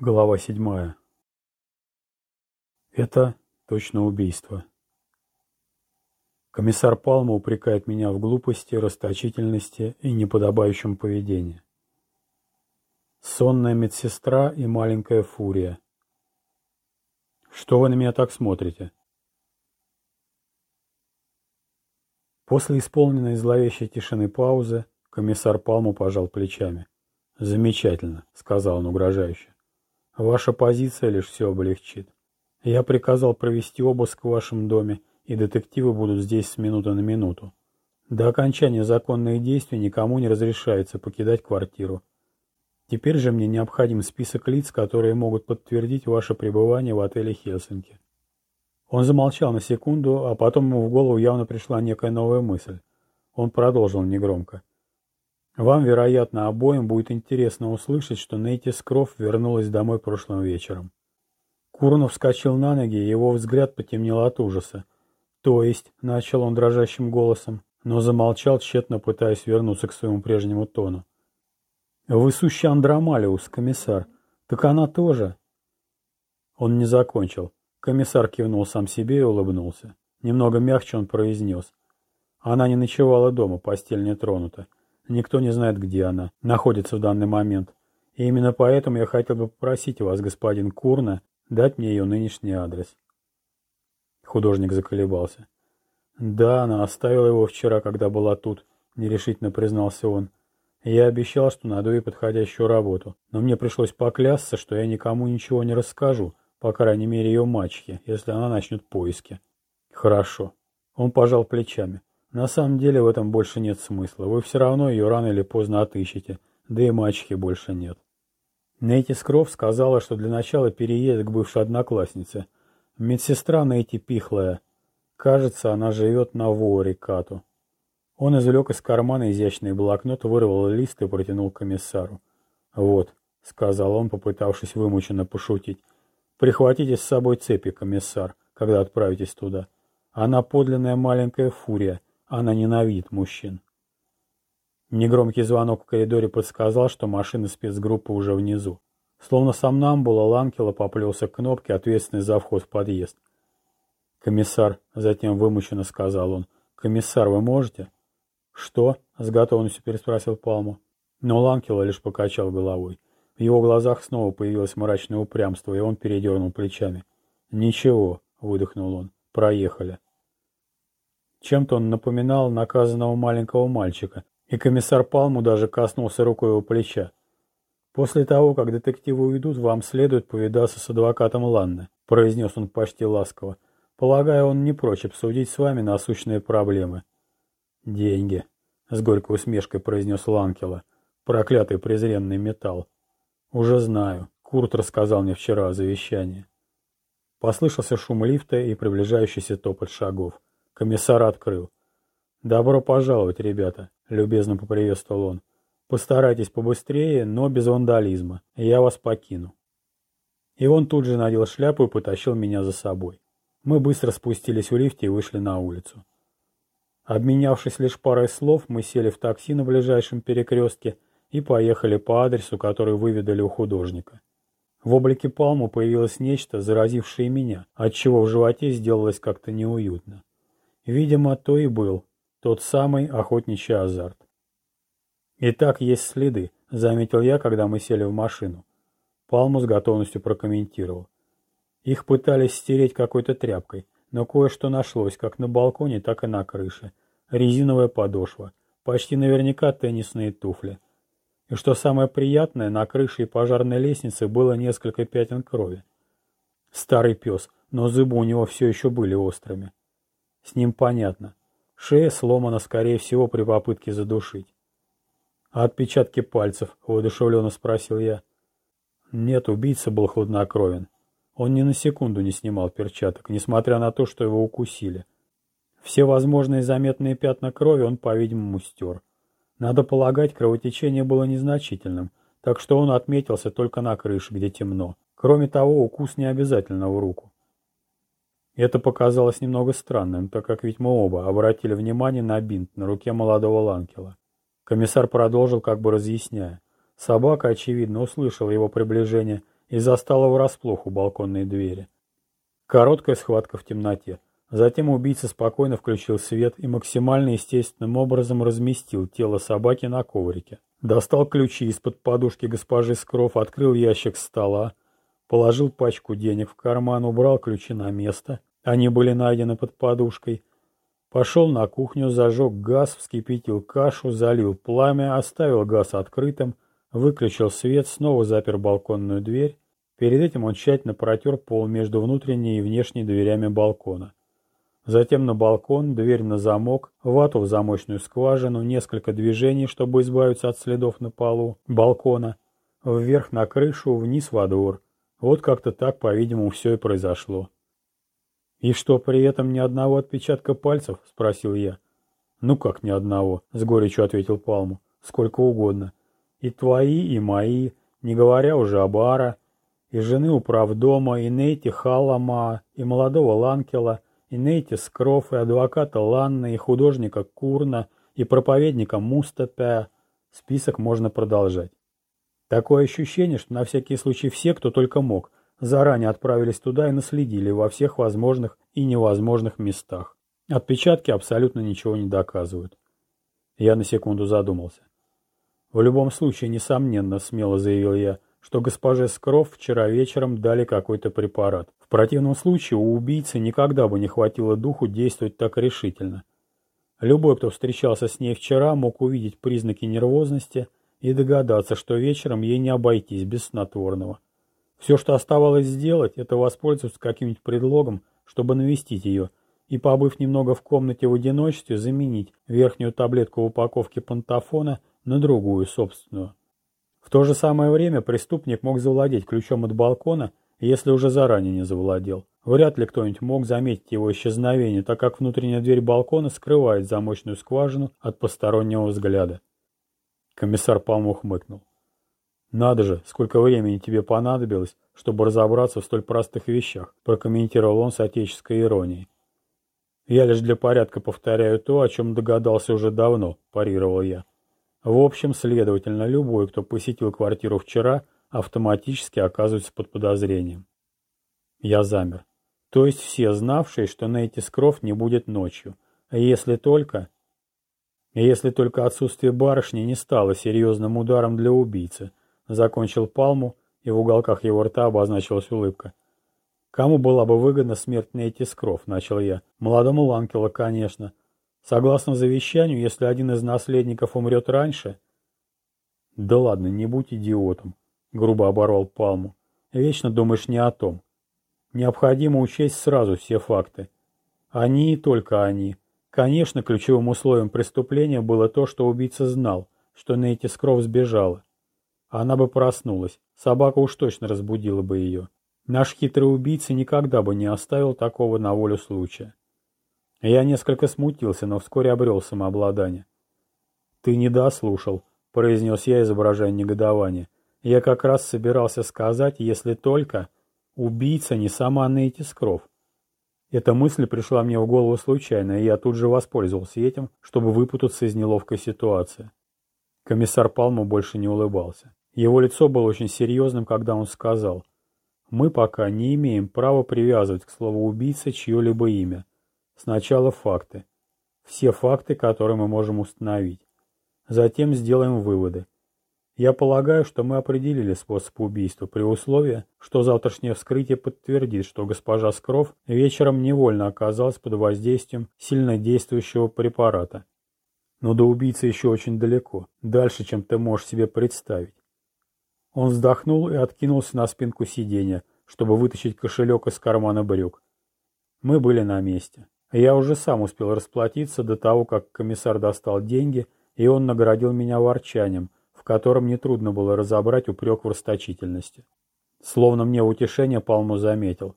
Глава седьмая. Это точно убийство. Комиссар Палма упрекает меня в глупости, расточительности и неподобающем поведении. Сонная медсестра и маленькая фурия. Что вы на меня так смотрите? После исполненной зловещей тишины паузы комиссар Палму пожал плечами. «Замечательно», — сказал он угрожающе. Ваша позиция лишь все облегчит. Я приказал провести обыск в вашем доме, и детективы будут здесь с минуты на минуту. До окончания законных действий никому не разрешается покидать квартиру. Теперь же мне необходим список лиц, которые могут подтвердить ваше пребывание в отеле Хельсинки. Он замолчал на секунду, а потом ему в голову явно пришла некая новая мысль. Он продолжил негромко. Вам, вероятно, обоим будет интересно услышать, что Нейти Скров вернулась домой прошлым вечером. Курнов вскочил на ноги, и его взгляд потемнел от ужаса. «То есть», — начал он дрожащим голосом, но замолчал, тщетно пытаясь вернуться к своему прежнему тону. «Вы сущий Андромалиус, комиссар. Так она тоже?» Он не закончил. Комиссар кивнул сам себе и улыбнулся. Немного мягче он произнес. Она не ночевала дома, постель не тронута. Никто не знает, где она находится в данный момент. И именно поэтому я хотел бы попросить вас, господин Курна, дать мне ее нынешний адрес. Художник заколебался. Да, она оставила его вчера, когда была тут, нерешительно признался он. Я обещал, что найду ей подходящую работу, но мне пришлось поклясться, что я никому ничего не расскажу, по крайней мере ее мачехе, если она начнет поиски. Хорошо. Он пожал плечами. На самом деле в этом больше нет смысла. Вы все равно ее рано или поздно отыщете, да и мачехи больше нет. Нейти Скров сказала, что для начала переедет к бывшей однокласснице. Медсестра Нейти Пихлая. Кажется, она живет на Воре Кату. Он извлек из кармана изящный блокнот, вырвал лист и протянул комиссару. «Вот», — сказал он, попытавшись вымученно пошутить, — «прихватите с собой цепи, комиссар, когда отправитесь туда. Она подлинная маленькая фурия, она ненавидит мужчин. Негромкий звонок в коридоре подсказал, что машина спецгруппы уже внизу. Словно сам Намбула, Ланкела поплелся к кнопке, ответственной за вход в подъезд. «Комиссар», — затем вымученно сказал он, — «комиссар, вы можете?» «Что?» — с готовностью переспросил Палму. Но Ланкела лишь покачал головой. В его глазах снова появилось мрачное упрямство, и он передернул плечами. «Ничего», — выдохнул он, — «проехали». Чем-то он напоминал наказанного маленького мальчика, и комиссар Палму даже коснулся рукой его плеча. «После того, как детективы уйдут, вам следует повидаться с адвокатом Ланны», — произнес он почти ласково. «Полагаю, он не прочь обсудить с вами насущные проблемы». «Деньги», — с горькой усмешкой произнес Ланкела. «Проклятый презренный металл». «Уже знаю. Курт рассказал мне вчера о завещании». Послышался шум лифта и приближающийся топот шагов. Комиссар открыл. «Добро пожаловать, ребята», — любезно поприветствовал он. «Постарайтесь побыстрее, но без вандализма. Я вас покину». И он тут же надел шляпу и потащил меня за собой. Мы быстро спустились в лифте и вышли на улицу. Обменявшись лишь парой слов, мы сели в такси на ближайшем перекрестке и поехали по адресу, который выведали у художника. В облике Палму появилось нечто, заразившее меня, отчего в животе сделалось как-то неуютно. Видимо, то и был тот самый охотничий азарт. «Итак, есть следы», — заметил я, когда мы сели в машину. Палму с готовностью прокомментировал. Их пытались стереть какой-то тряпкой, но кое-что нашлось как на балконе, так и на крыше. Резиновая подошва, почти наверняка теннисные туфли. И что самое приятное, на крыше и пожарной лестнице было несколько пятен крови. Старый пес, но зубы у него все еще были острыми. С ним понятно. Шея сломана, скорее всего, при попытке задушить. «А отпечатки пальцев?» — воодушевленно спросил я. Нет, убийца был хладнокровен. Он ни на секунду не снимал перчаток, несмотря на то, что его укусили. Все возможные заметные пятна крови он, по-видимому, стер. Надо полагать, кровотечение было незначительным, так что он отметился только на крыше, где темно. Кроме того, укус не обязательно в руку. Это показалось немного странным, так как ведь мы оба обратили внимание на бинт на руке молодого Ланкела. Комиссар продолжил, как бы разъясняя. Собака, очевидно, услышала его приближение и застала врасплох у балконной двери. Короткая схватка в темноте. Затем убийца спокойно включил свет и максимально естественным образом разместил тело собаки на коврике. Достал ключи из-под подушки госпожи Скров, открыл ящик стола, положил пачку денег в карман, убрал ключи на место, они были найдены под подушкой, пошел на кухню, зажег газ, вскипятил кашу, залил пламя, оставил газ открытым, выключил свет, снова запер балконную дверь. Перед этим он тщательно протер пол между внутренней и внешней дверями балкона. Затем на балкон, дверь на замок, вату в замочную скважину, несколько движений, чтобы избавиться от следов на полу, балкона, вверх на крышу, вниз во двор. Вот как-то так, по-видимому, все и произошло. «И что, при этом ни одного отпечатка пальцев?» — спросил я. «Ну как ни одного?» — с горечью ответил Палму. «Сколько угодно. И твои, и мои, не говоря уже об Ара, и жены управдома, и Нейти Халама, и молодого Ланкела, и Нейти Скров, и адвоката Ланна, и художника Курна, и проповедника Мустапя. Список можно продолжать. Такое ощущение, что на всякий случай все, кто только мог, заранее отправились туда и наследили во всех возможных и невозможных местах. Отпечатки абсолютно ничего не доказывают. Я на секунду задумался. В любом случае, несомненно, смело заявил я, что госпоже Скров вчера вечером дали какой-то препарат. В противном случае у убийцы никогда бы не хватило духу действовать так решительно. Любой, кто встречался с ней вчера, мог увидеть признаки нервозности и догадаться, что вечером ей не обойтись без снотворного. Все, что оставалось сделать, это воспользоваться каким-нибудь предлогом, чтобы навестить ее, и, побыв немного в комнате в одиночестве, заменить верхнюю таблетку в упаковке пантофона на другую, собственную. В то же самое время преступник мог завладеть ключом от балкона, если уже заранее не завладел. Вряд ли кто-нибудь мог заметить его исчезновение, так как внутренняя дверь балкона скрывает замочную скважину от постороннего взгляда. Комиссар Палм ухмыкнул. «Надо же, сколько времени тебе понадобилось, чтобы разобраться в столь простых вещах», прокомментировал он с отеческой иронией. «Я лишь для порядка повторяю то, о чем догадался уже давно», парировал я. В общем, следовательно, любой, кто посетил квартиру вчера, автоматически оказывается под подозрением. Я замер. То есть все знавшие, что Нейти Скров не будет ночью. Если только... Если только отсутствие барышни не стало серьезным ударом для убийцы, закончил Палму, и в уголках его рта обозначилась улыбка. Кому была бы выгодна смерть Нейти Скров, начал я. Молодому Ланкелу, конечно. Согласно завещанию, если один из наследников умрет раньше... Да ладно, не будь идиотом, грубо оборвал Палму. Вечно думаешь не о том. Необходимо учесть сразу все факты. Они и только они. Конечно, ключевым условием преступления было то, что убийца знал, что Нейти Скров сбежала. Она бы проснулась, собака уж точно разбудила бы ее. Наш хитрый убийца никогда бы не оставил такого на волю случая. Я несколько смутился, но вскоре обрел самообладание. «Ты не дослушал», — произнес я, изображая негодование. «Я как раз собирался сказать, если только убийца не сама Нейти Скров. Эта мысль пришла мне в голову случайно, и я тут же воспользовался этим, чтобы выпутаться из неловкой ситуации. Комиссар Палму больше не улыбался. Его лицо было очень серьезным, когда он сказал, «Мы пока не имеем права привязывать к слову убийца чье-либо имя. Сначала факты. Все факты, которые мы можем установить. Затем сделаем выводы. Я полагаю, что мы определили способ убийства при условии, что завтрашнее вскрытие подтвердит, что госпожа Скров вечером невольно оказалась под воздействием сильнодействующего препарата. Но до убийцы еще очень далеко, дальше, чем ты можешь себе представить. Он вздохнул и откинулся на спинку сиденья, чтобы вытащить кошелек из кармана брюк. Мы были на месте. Я уже сам успел расплатиться до того, как комиссар достал деньги, и он наградил меня ворчанием, в котором нетрудно было разобрать упрек в расточительности. Словно мне утешение Палму заметил.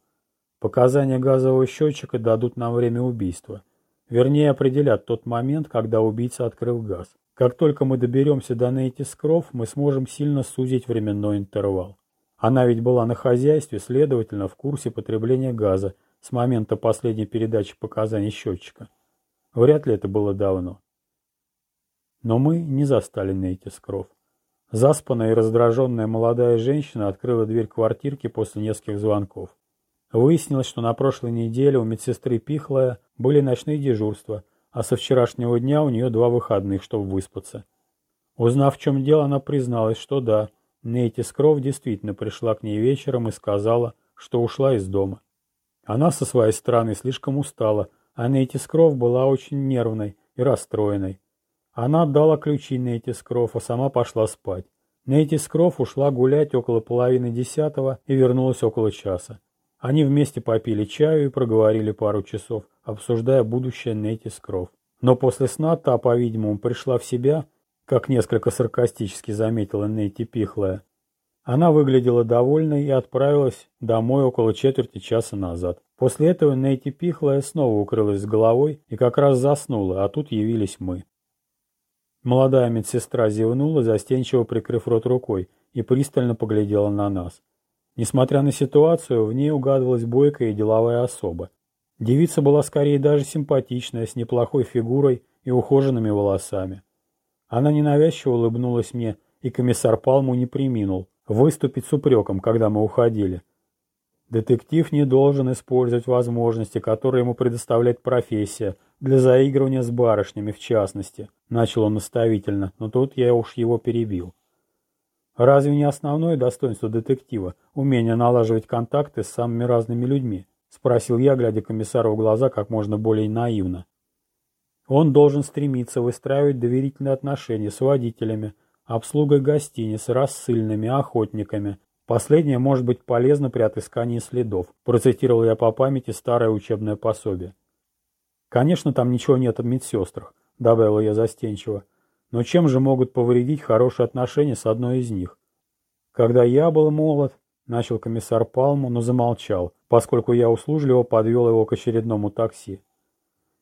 Показания газового счетчика дадут нам время убийства. Вернее, определят тот момент, когда убийца открыл газ. Как только мы доберемся до Нейти Скров, мы сможем сильно сузить временной интервал. Она ведь была на хозяйстве, следовательно, в курсе потребления газа с момента последней передачи показаний счетчика. Вряд ли это было давно. Но мы не застали Нейти Скров. Заспанная и раздраженная молодая женщина открыла дверь квартирки после нескольких звонков. Выяснилось, что на прошлой неделе у медсестры Пихлая были ночные дежурства, а со вчерашнего дня у нее два выходных, чтобы выспаться. Узнав, в чем дело, она призналась, что да, Нейти Скров действительно пришла к ней вечером и сказала, что ушла из дома. Она со своей стороны слишком устала, а Нейти Скров была очень нервной и расстроенной. Она отдала ключи Нейти Скров, а сама пошла спать. Нейти Скров ушла гулять около половины десятого и вернулась около часа. Они вместе попили чаю и проговорили пару часов, обсуждая будущее Нейти Скров. Но после сна та, по-видимому, пришла в себя как несколько саркастически заметила Нейти Пихлая. Она выглядела довольной и отправилась домой около четверти часа назад. После этого Нейти Пихлая снова укрылась с головой и как раз заснула, а тут явились мы. Молодая медсестра зевнула, застенчиво прикрыв рот рукой, и пристально поглядела на нас. Несмотря на ситуацию, в ней угадывалась бойкая и деловая особа. Девица была скорее даже симпатичная, с неплохой фигурой и ухоженными волосами. Она ненавязчиво улыбнулась мне, и комиссар Палму не приминул выступить с упреком, когда мы уходили. Детектив не должен использовать возможности, которые ему предоставляет профессия, для заигрывания с барышнями в частности, начал он наставительно, но тут я уж его перебил. Разве не основное достоинство детектива – умение налаживать контакты с самыми разными людьми? Спросил я, глядя комиссару в глаза как можно более наивно. Он должен стремиться выстраивать доверительные отношения с водителями, обслугой гостиниц, рассыльными, охотниками. Последнее может быть полезно при отыскании следов, процитировал я по памяти старое учебное пособие. Конечно, там ничего нет о медсестрах, добавил я застенчиво. Но чем же могут повредить хорошие отношения с одной из них? Когда я был молод, начал комиссар Палму, но замолчал, поскольку я услужливо подвел его к очередному такси.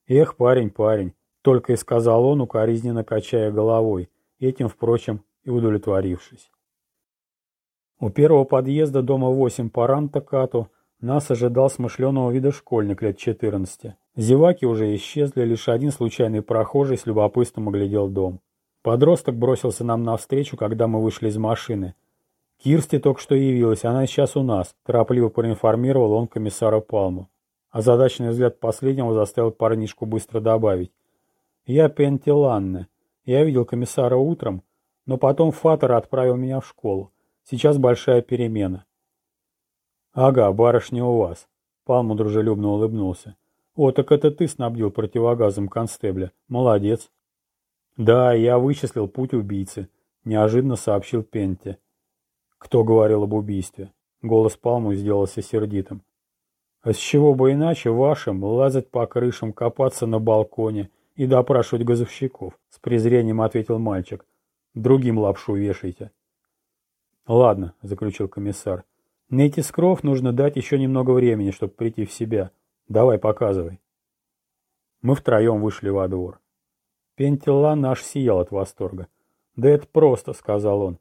«Эх, парень, парень!» — только и сказал он, укоризненно качая головой, этим, впрочем, и удовлетворившись. У первого подъезда дома 8 по Рантакату нас ожидал смышленого вида школьник лет 14. Зеваки уже исчезли, лишь один случайный прохожий с любопытством оглядел дом. Подросток бросился нам навстречу, когда мы вышли из машины. «Кирсти только что явилась, она сейчас у нас», – торопливо проинформировал он комиссара Палму. Озадаченный взгляд последнего заставил парнишку быстро добавить. «Я Пентиланне. Я видел комиссара утром, но потом Фатер отправил меня в школу. Сейчас большая перемена». «Ага, барышня у вас». Палму дружелюбно улыбнулся. «О, так это ты снабдил противогазом констебля. Молодец». «Да, я вычислил путь убийцы», — неожиданно сообщил Пенте. «Кто говорил об убийстве?» Голос Палму сделался сердитым. А с чего бы иначе вашим лазать по крышам, копаться на балконе и допрашивать газовщиков? С презрением ответил мальчик. Другим лапшу вешайте. Ладно, заключил комиссар. Нейти Скров нужно дать еще немного времени, чтобы прийти в себя. Давай, показывай. Мы втроем вышли во двор. Пентила наш сиял от восторга. «Да это просто», — сказал он.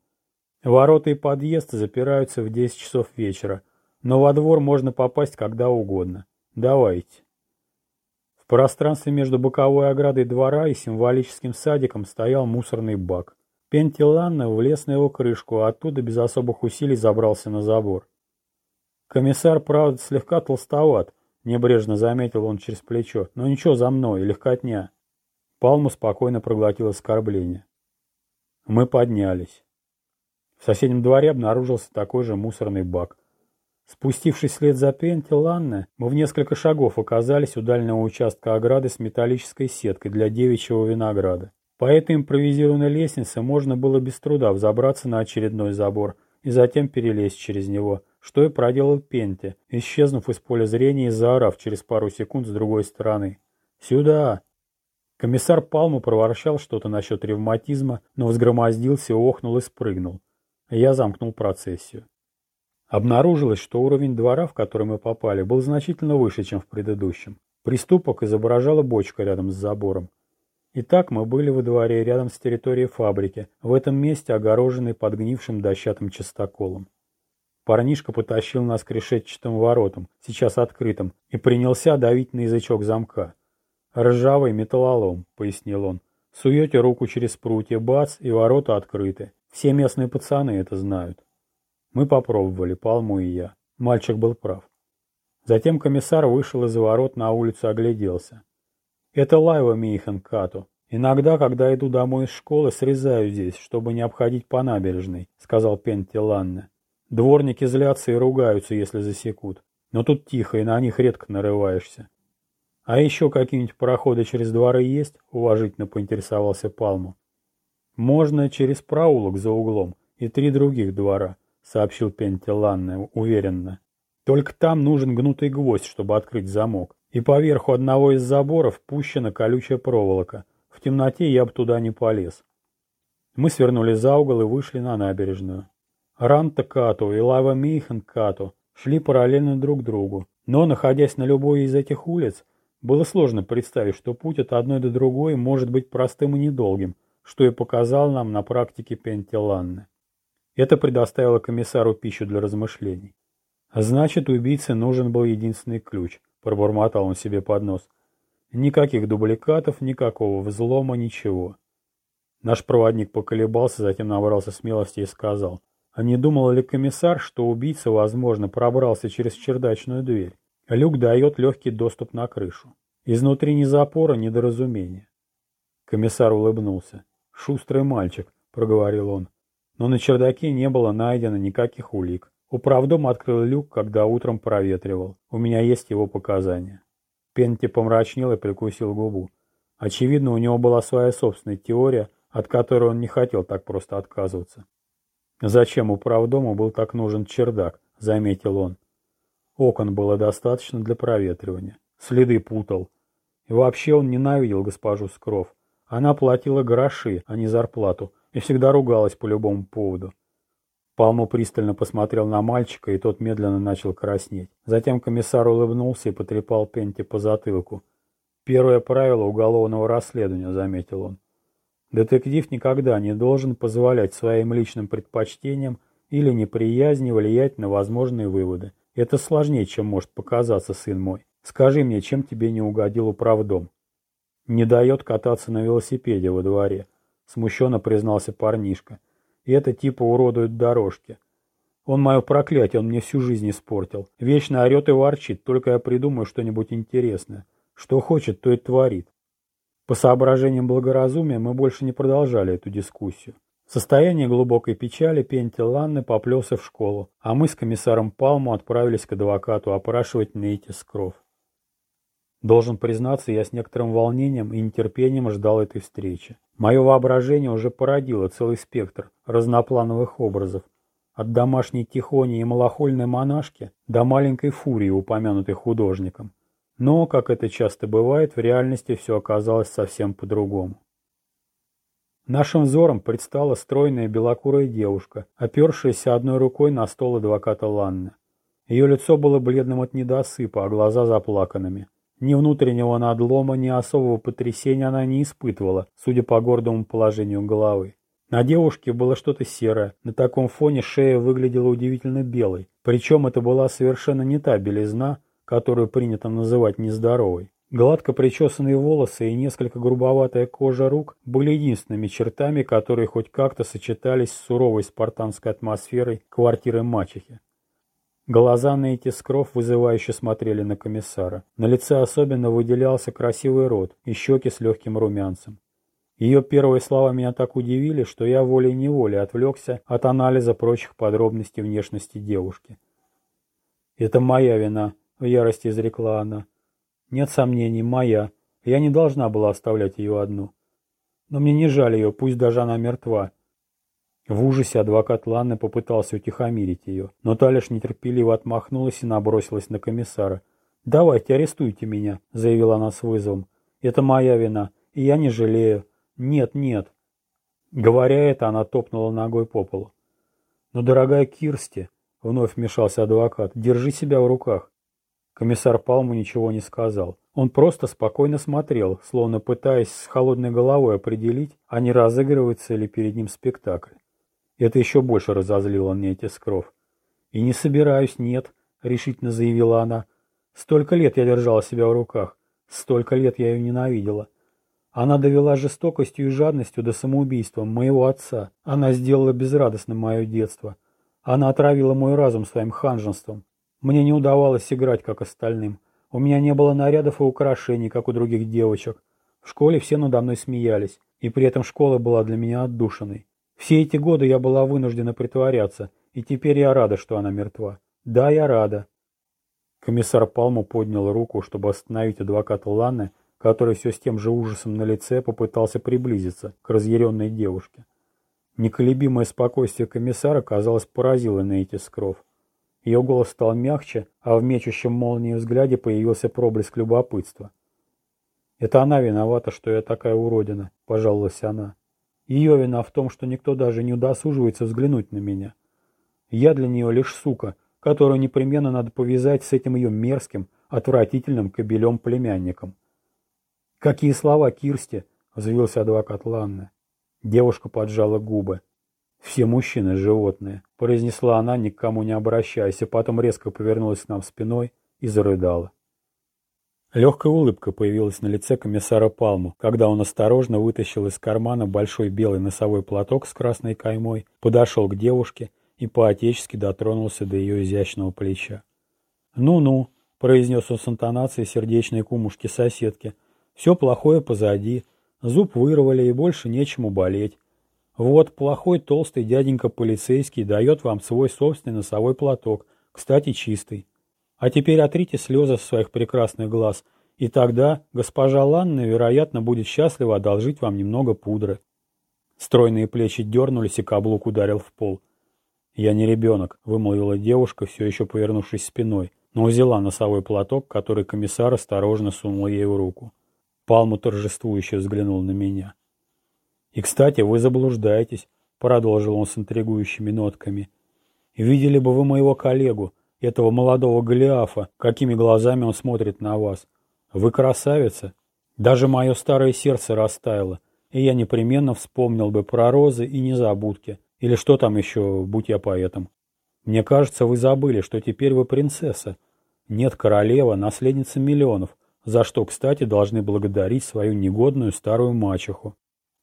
«Ворота и подъезд запираются в десять часов вечера, но во двор можно попасть когда угодно. Давайте. В пространстве между боковой оградой двора и символическим садиком стоял мусорный бак. Пентиланна влез на его крышку, а оттуда без особых усилий забрался на забор. Комиссар, правда, слегка толстоват, небрежно заметил он через плечо, но ничего за мной, легкотня. Палму спокойно проглотил оскорбление. Мы поднялись. В соседнем дворе обнаружился такой же мусорный бак. Спустившись вслед за Пенти Ланне, мы в несколько шагов оказались у дальнего участка ограды с металлической сеткой для девичьего винограда. По этой импровизированной лестнице можно было без труда взобраться на очередной забор и затем перелезть через него, что и проделал Пенти, исчезнув из поля зрения и заорав через пару секунд с другой стороны. «Сюда!» Комиссар Палму проворчал что-то насчет ревматизма, но взгромоздился, охнул и спрыгнул. Я замкнул процессию. Обнаружилось, что уровень двора, в который мы попали, был значительно выше, чем в предыдущем. Приступок изображала бочка рядом с забором. Итак, мы были во дворе рядом с территорией фабрики, в этом месте огороженной подгнившим дощатым частоколом. Парнишка потащил нас к решетчатым воротам, сейчас открытым, и принялся давить на язычок замка. «Ржавый металлолом», — пояснил он. «Суете руку через прутья, бац, и ворота открыты. Все местные пацаны это знают. Мы попробовали, Палму и я. Мальчик был прав. Затем комиссар вышел из ворот на улицу огляделся. Это Лайва Мейхан Кату. Иногда, когда иду домой из школы, срезаю здесь, чтобы не обходить по набережной, сказал Пенти Ланне. Дворники злятся и ругаются, если засекут. Но тут тихо, и на них редко нарываешься. А еще какие-нибудь проходы через дворы есть? Уважительно поинтересовался Палму. Можно через проулок за углом и три других двора, сообщил Пенти Ланне уверенно. Только там нужен гнутый гвоздь, чтобы открыть замок. И поверху одного из заборов пущена колючая проволока. В темноте я бы туда не полез. Мы свернули за угол и вышли на набережную. Ранта Кату и Лава Мейхан Кату шли параллельно друг другу. Но, находясь на любой из этих улиц, было сложно представить, что путь от одной до другой может быть простым и недолгим, что и показал нам на практике Пентеланны. Это предоставило комиссару пищу для размышлений. Значит, убийце нужен был единственный ключ – Пробормотал он себе под нос. Никаких дубликатов, никакого взлома, ничего. Наш проводник поколебался, затем набрался смелости и сказал. А не думал ли комиссар, что убийца, возможно, пробрался через чердачную дверь? Люк дает легкий доступ на крышу. Изнутри ни запора, ни доразумения. Комиссар улыбнулся. «Шустрый мальчик», — проговорил он. Но на чердаке не было найдено никаких улик. Управдом открыл люк, когда утром проветривал. У меня есть его показания. Пенти помрачнел и прикусил губу. Очевидно, у него была своя собственная теория, от которой он не хотел так просто отказываться. «Зачем управдому был так нужен чердак?» — заметил он. Окон было достаточно для проветривания. Следы путал. И вообще он ненавидел госпожу Скров. Она платила гроши, а не зарплату, и всегда ругалась по любому поводу. Палму пристально посмотрел на мальчика, и тот медленно начал краснеть. Затем комиссар улыбнулся и потрепал Пенти по затылку. «Первое правило уголовного расследования», — заметил он. «Детектив никогда не должен позволять своим личным предпочтениям или неприязни влиять на возможные выводы. Это сложнее, чем может показаться, сын мой. Скажи мне, чем тебе не угодил управдом?» «Не дает кататься на велосипеде во дворе», — смущенно признался парнишка и это типа уродует дорожки. Он мое проклятие, он мне всю жизнь испортил. Вечно орет и ворчит, только я придумаю что-нибудь интересное. Что хочет, то и творит. По соображениям благоразумия мы больше не продолжали эту дискуссию. В состоянии глубокой печали Пенти Ланны поплелся в школу, а мы с комиссаром Палму отправились к адвокату опрашивать Нейти Скров. Должен признаться, я с некоторым волнением и нетерпением ждал этой встречи. Мое воображение уже породило целый спектр разноплановых образов. От домашней тихони и малохольной монашки до маленькой фурии, упомянутой художником. Но, как это часто бывает, в реальности все оказалось совсем по-другому. Нашим взором предстала стройная белокурая девушка, опершаяся одной рукой на стол адвоката Ланны. Ее лицо было бледным от недосыпа, а глаза заплаканными. Ни внутреннего надлома, ни особого потрясения она не испытывала, судя по гордому положению головы. На девушке было что-то серое, на таком фоне шея выглядела удивительно белой, причем это была совершенно не та белизна, которую принято называть нездоровой. Гладко причесанные волосы и несколько грубоватая кожа рук были единственными чертами, которые хоть как-то сочетались с суровой спартанской атмосферой квартиры мачехи. Глаза на эти скров вызывающе смотрели на комиссара. На лице особенно выделялся красивый рот и щеки с легким румянцем. Ее первые слова меня так удивили, что я волей-неволей отвлекся от анализа прочих подробностей внешности девушки. «Это моя вина», — в ярости изрекла она. «Нет сомнений, моя. Я не должна была оставлять ее одну. Но мне не жаль ее, пусть даже она мертва. В ужасе адвокат Ланны попытался утихомирить ее, но та лишь нетерпеливо отмахнулась и набросилась на комиссара. «Давайте, арестуйте меня», — заявила она с вызовом. «Это моя вина, и я не жалею. Нет, нет». Говоря это, она топнула ногой по полу. «Но, дорогая Кирсти», — вновь вмешался адвокат, — «держи себя в руках». Комиссар Палму ничего не сказал. Он просто спокойно смотрел, словно пытаясь с холодной головой определить, а не разыгрывается ли перед ним спектакль. Это еще больше разозлило Нетти Скров. «И не собираюсь, нет», — решительно заявила она. «Столько лет я держала себя в руках, столько лет я ее ненавидела. Она довела жестокостью и жадностью до самоубийства моего отца. Она сделала безрадостным мое детство. Она отравила мой разум своим ханженством. Мне не удавалось играть, как остальным. У меня не было нарядов и украшений, как у других девочек. В школе все надо мной смеялись, и при этом школа была для меня отдушиной. Все эти годы я была вынуждена притворяться, и теперь я рада, что она мертва. Да, я рада. Комиссар Палму поднял руку, чтобы остановить адвоката Ланны, который все с тем же ужасом на лице попытался приблизиться к разъяренной девушке. Неколебимое спокойствие комиссара, казалось, поразило Нейти Скров. Ее голос стал мягче, а в мечущем молнии взгляде появился проблеск любопытства. «Это она виновата, что я такая уродина», — пожаловалась она. «Ее вина в том, что никто даже не удосуживается взглянуть на меня. Я для нее лишь сука, которую непременно надо повязать с этим ее мерзким, отвратительным кобелем-племянником. «Какие слова, Кирсти!» — взвился адвокат Ланны. Девушка поджала губы. «Все мужчины — животные», — произнесла она, никому не обращаясь, а потом резко повернулась к нам спиной и зарыдала. Легкая улыбка появилась на лице комиссара Палму, когда он осторожно вытащил из кармана большой белый носовой платок с красной каймой, подошел к девушке и поотечески дотронулся до ее изящного плеча. «Ну-ну», — произнес он с интонацией сердечной кумушки соседки, — «все плохое позади, зуб вырвали и больше нечему болеть. Вот плохой толстый дяденька полицейский дает вам свой собственный носовой платок, кстати, чистый. А теперь отрите слезы со своих прекрасных глаз, и тогда госпожа Ланна, вероятно, будет счастлива одолжить вам немного пудры». Стройные плечи дернулись, и каблук ударил в пол. «Я не ребенок», — вымолвила девушка, все еще повернувшись спиной, но взяла носовой платок, который комиссар осторожно сунул ей в руку. Палму торжествующе взглянул на меня. «И, кстати, вы заблуждаетесь», — продолжил он с интригующими нотками. «Видели бы вы моего коллегу, этого молодого Голиафа, какими глазами он смотрит на вас. Вы красавица. Даже мое старое сердце растаяло, и я непременно вспомнил бы про розы и незабудки, или что там еще, будь я поэтом. Мне кажется, вы забыли, что теперь вы принцесса. Нет, королева, наследница миллионов, за что, кстати, должны благодарить свою негодную старую мачеху.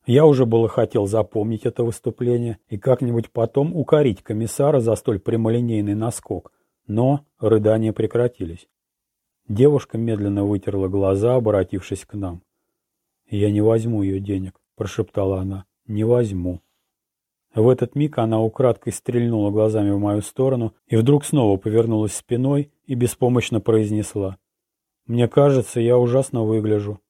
Я уже было хотел запомнить это выступление и как-нибудь потом укорить комиссара за столь прямолинейный наскок, но рыдания прекратились. Девушка медленно вытерла глаза, обратившись к нам. «Я не возьму ее денег», — прошептала она. «Не возьму». В этот миг она украдкой стрельнула глазами в мою сторону и вдруг снова повернулась спиной и беспомощно произнесла. «Мне кажется, я ужасно выгляжу».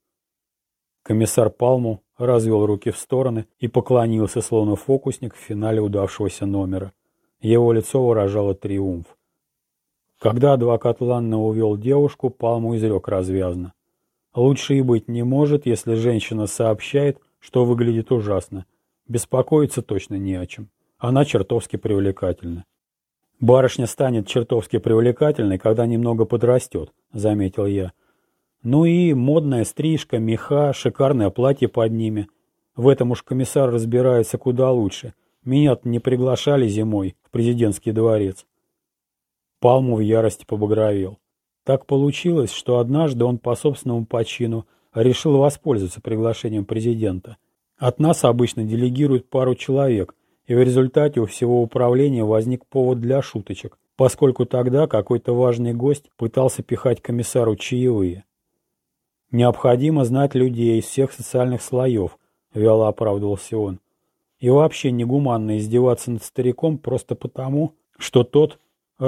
Комиссар Палму развел руки в стороны и поклонился, словно фокусник в финале удавшегося номера. Его лицо выражало триумф. Когда адвокат Ланна увел девушку, Палму изрек развязно. «Лучше и быть не может, если женщина сообщает, что выглядит ужасно, Беспокоиться точно не о чем. Она чертовски привлекательна. Барышня станет чертовски привлекательной, когда немного подрастет, заметил я. Ну и модная стрижка, меха, шикарное платье под ними. В этом уж комиссар разбирается куда лучше. меня не приглашали зимой в президентский дворец. Палму в ярости побагровел. Так получилось, что однажды он по собственному почину решил воспользоваться приглашением президента – от нас обычно делегируют пару человек, и в результате у всего управления возник повод для шуточек, поскольку тогда какой-то важный гость пытался пихать комиссару чаевые. «Необходимо знать людей из всех социальных слоев», — вяло оправдывался он. «И вообще негуманно издеваться над стариком просто потому, что тот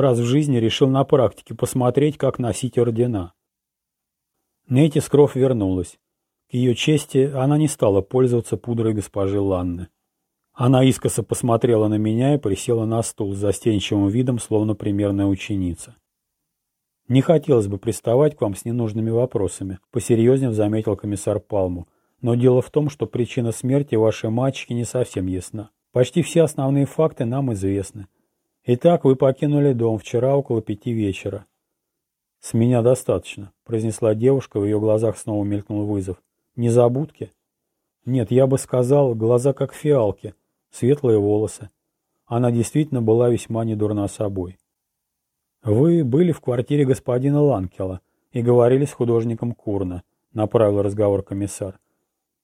раз в жизни решил на практике посмотреть, как носить ордена». Нейти Скров вернулась ее чести она не стала пользоваться пудрой госпожи Ланны. Она искоса посмотрела на меня и присела на стул с застенчивым видом, словно примерная ученица. «Не хотелось бы приставать к вам с ненужными вопросами», — посерьезнее заметил комиссар Палму. «Но дело в том, что причина смерти вашей мальчики не совсем ясна. Почти все основные факты нам известны. Итак, вы покинули дом вчера около пяти вечера». «С меня достаточно», — произнесла девушка, в ее глазах снова мелькнул вызов. Незабудки? Нет, я бы сказал, глаза как фиалки, светлые волосы. Она действительно была весьма недурна собой. Вы были в квартире господина Ланкела и говорили с художником Курна, направил разговор комиссар.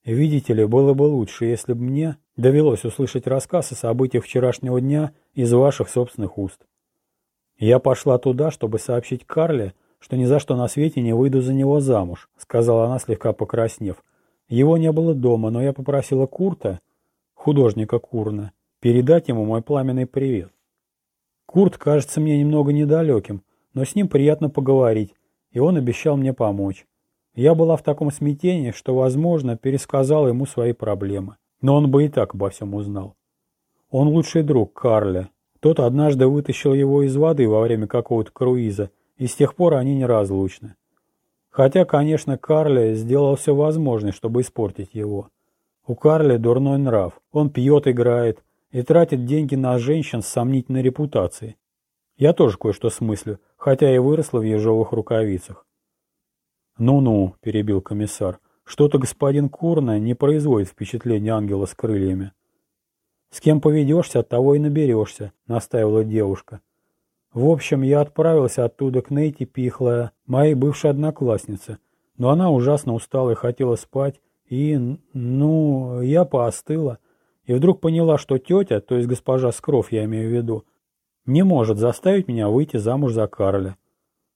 Видите ли, было бы лучше, если бы мне довелось услышать рассказ о событиях вчерашнего дня из ваших собственных уст. Я пошла туда, чтобы сообщить Карле, что ни за что на свете не выйду за него замуж, сказала она, слегка покраснев. Его не было дома, но я попросила Курта, художника Курна, передать ему мой пламенный привет. Курт кажется мне немного недалеким, но с ним приятно поговорить, и он обещал мне помочь. Я была в таком смятении, что, возможно, пересказала ему свои проблемы. Но он бы и так обо всем узнал. Он лучший друг Карля. Тот однажды вытащил его из воды во время какого-то круиза, и с тех пор они неразлучны. Хотя, конечно, Карли сделал все возможное, чтобы испортить его. У Карли дурной нрав. Он пьет, играет и тратит деньги на женщин с сомнительной репутацией. Я тоже кое-что смыслю, хотя и выросла в ежовых рукавицах. «Ну-ну», — перебил комиссар, — «что-то господин Курна не производит впечатления ангела с крыльями». «С кем поведешься, от того и наберешься», — настаивала девушка. В общем, я отправился оттуда к Нейти Пихлая, моей бывшей однокласснице, но она ужасно устала и хотела спать, и, ну, я поостыла, и вдруг поняла, что тетя, то есть госпожа Скров, я имею в виду, не может заставить меня выйти замуж за Карля.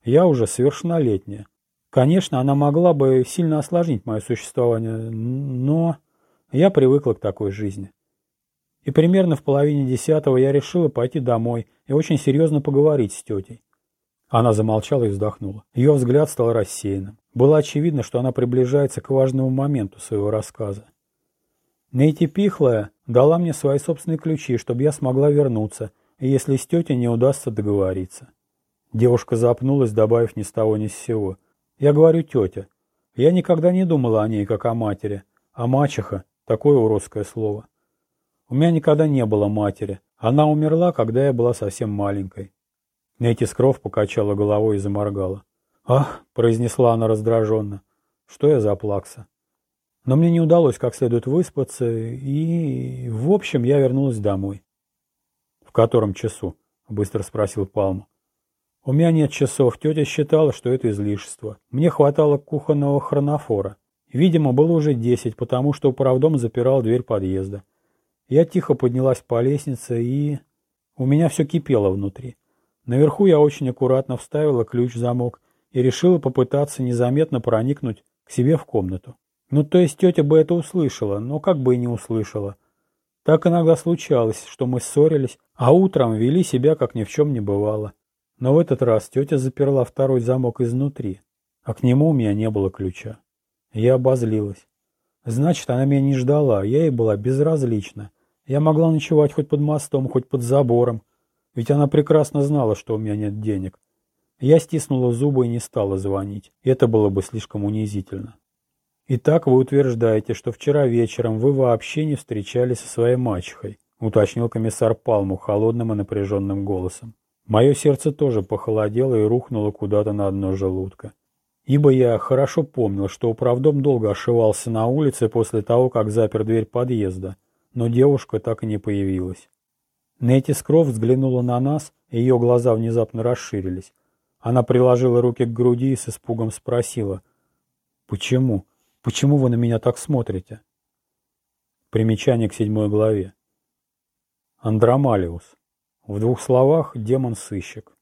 Я уже совершеннолетняя. Конечно, она могла бы сильно осложнить мое существование, но я привыкла к такой жизни. И примерно в половине десятого я решила пойти домой и очень серьезно поговорить с тетей. Она замолчала и вздохнула. Ее взгляд стал рассеянным. Было очевидно, что она приближается к важному моменту своего рассказа. Нейти Пихлая дала мне свои собственные ключи, чтобы я смогла вернуться, если с тетей не удастся договориться. Девушка запнулась, добавив ни с того ни с сего. Я говорю тетя. Я никогда не думала о ней как о матери. А мачеха – такое уродское слово. У меня никогда не было матери. Она умерла, когда я была совсем маленькой. Нейти Скров покачала головой и заморгала. «Ах!» – произнесла она раздраженно. «Что я за плакса?» Но мне не удалось как следует выспаться, и, в общем, я вернулась домой. «В котором часу?» – быстро спросил Палма. У меня нет часов, тетя считала, что это излишество. Мне хватало кухонного хронофора. Видимо, было уже десять, потому что управдом запирал дверь подъезда. Я тихо поднялась по лестнице и... У меня все кипело внутри. Наверху я очень аккуратно вставила ключ в замок и решила попытаться незаметно проникнуть к себе в комнату. Ну, то есть тетя бы это услышала, но как бы и не услышала. Так иногда случалось, что мы ссорились, а утром вели себя, как ни в чем не бывало. Но в этот раз тетя заперла второй замок изнутри, а к нему у меня не было ключа. Я обозлилась. Значит, она меня не ждала, я ей была безразлична. Я могла ночевать хоть под мостом, хоть под забором, ведь она прекрасно знала, что у меня нет денег. Я стиснула зубы и не стала звонить. Это было бы слишком унизительно. Итак, вы утверждаете, что вчера вечером вы вообще не встречались со своей мачехой, уточнил комиссар Палму холодным и напряженным голосом. Мое сердце тоже похолодело и рухнуло куда-то на дно желудка. Ибо я хорошо помнил, что управдом долго ошивался на улице после того, как запер дверь подъезда, но девушка так и не появилась. Нетти Скров взглянула на нас, и ее глаза внезапно расширились. Она приложила руки к груди и с испугом спросила. «Почему? Почему вы на меня так смотрите?» Примечание к седьмой главе. Андромалиус. В двух словах демон-сыщик.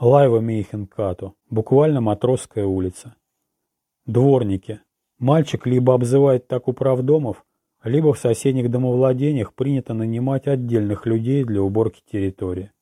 Лайва Мейхенкату. Буквально Матросская улица. Дворники. Мальчик либо обзывает так управдомов, либо в соседних домовладениях принято нанимать отдельных людей для уборки территории.